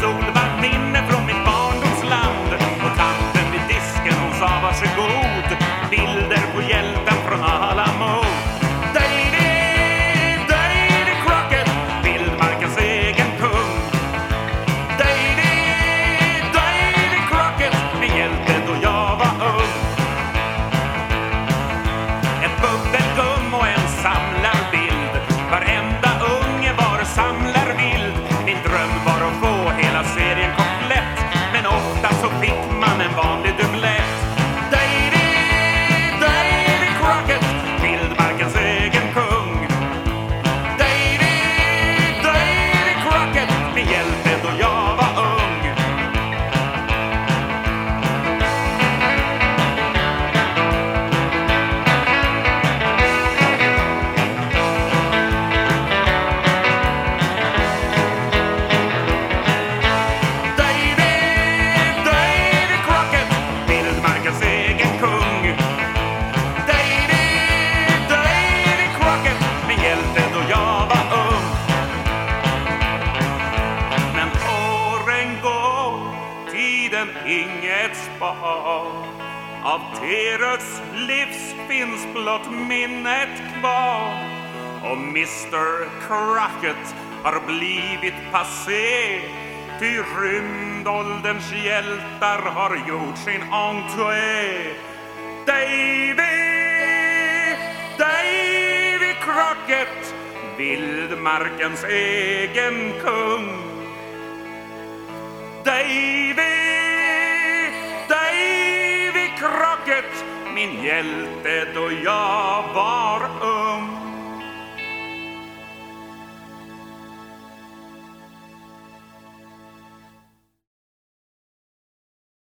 solvarmt minne från mitt barndomsland. Och tanten vid disken hon sa varsågod. Bilder på hjälten från Alamo. Davy, Davy Crockett, vildmarkens egen kung. Davy, Davy Crockett, min hjälte då jag var ung. Ett bubbelgum och en samlarbild. Varenda unge var samlad inget spar. Av Teröts livs finns blott minnet kvar. Och Mr Crockett har blivit passé. Ty rymdålderns hjältar har gjort sin entré. Davy, Davy Crockett, vildmarkens egen kung. Davy, Davy min hjälte då jag var ung.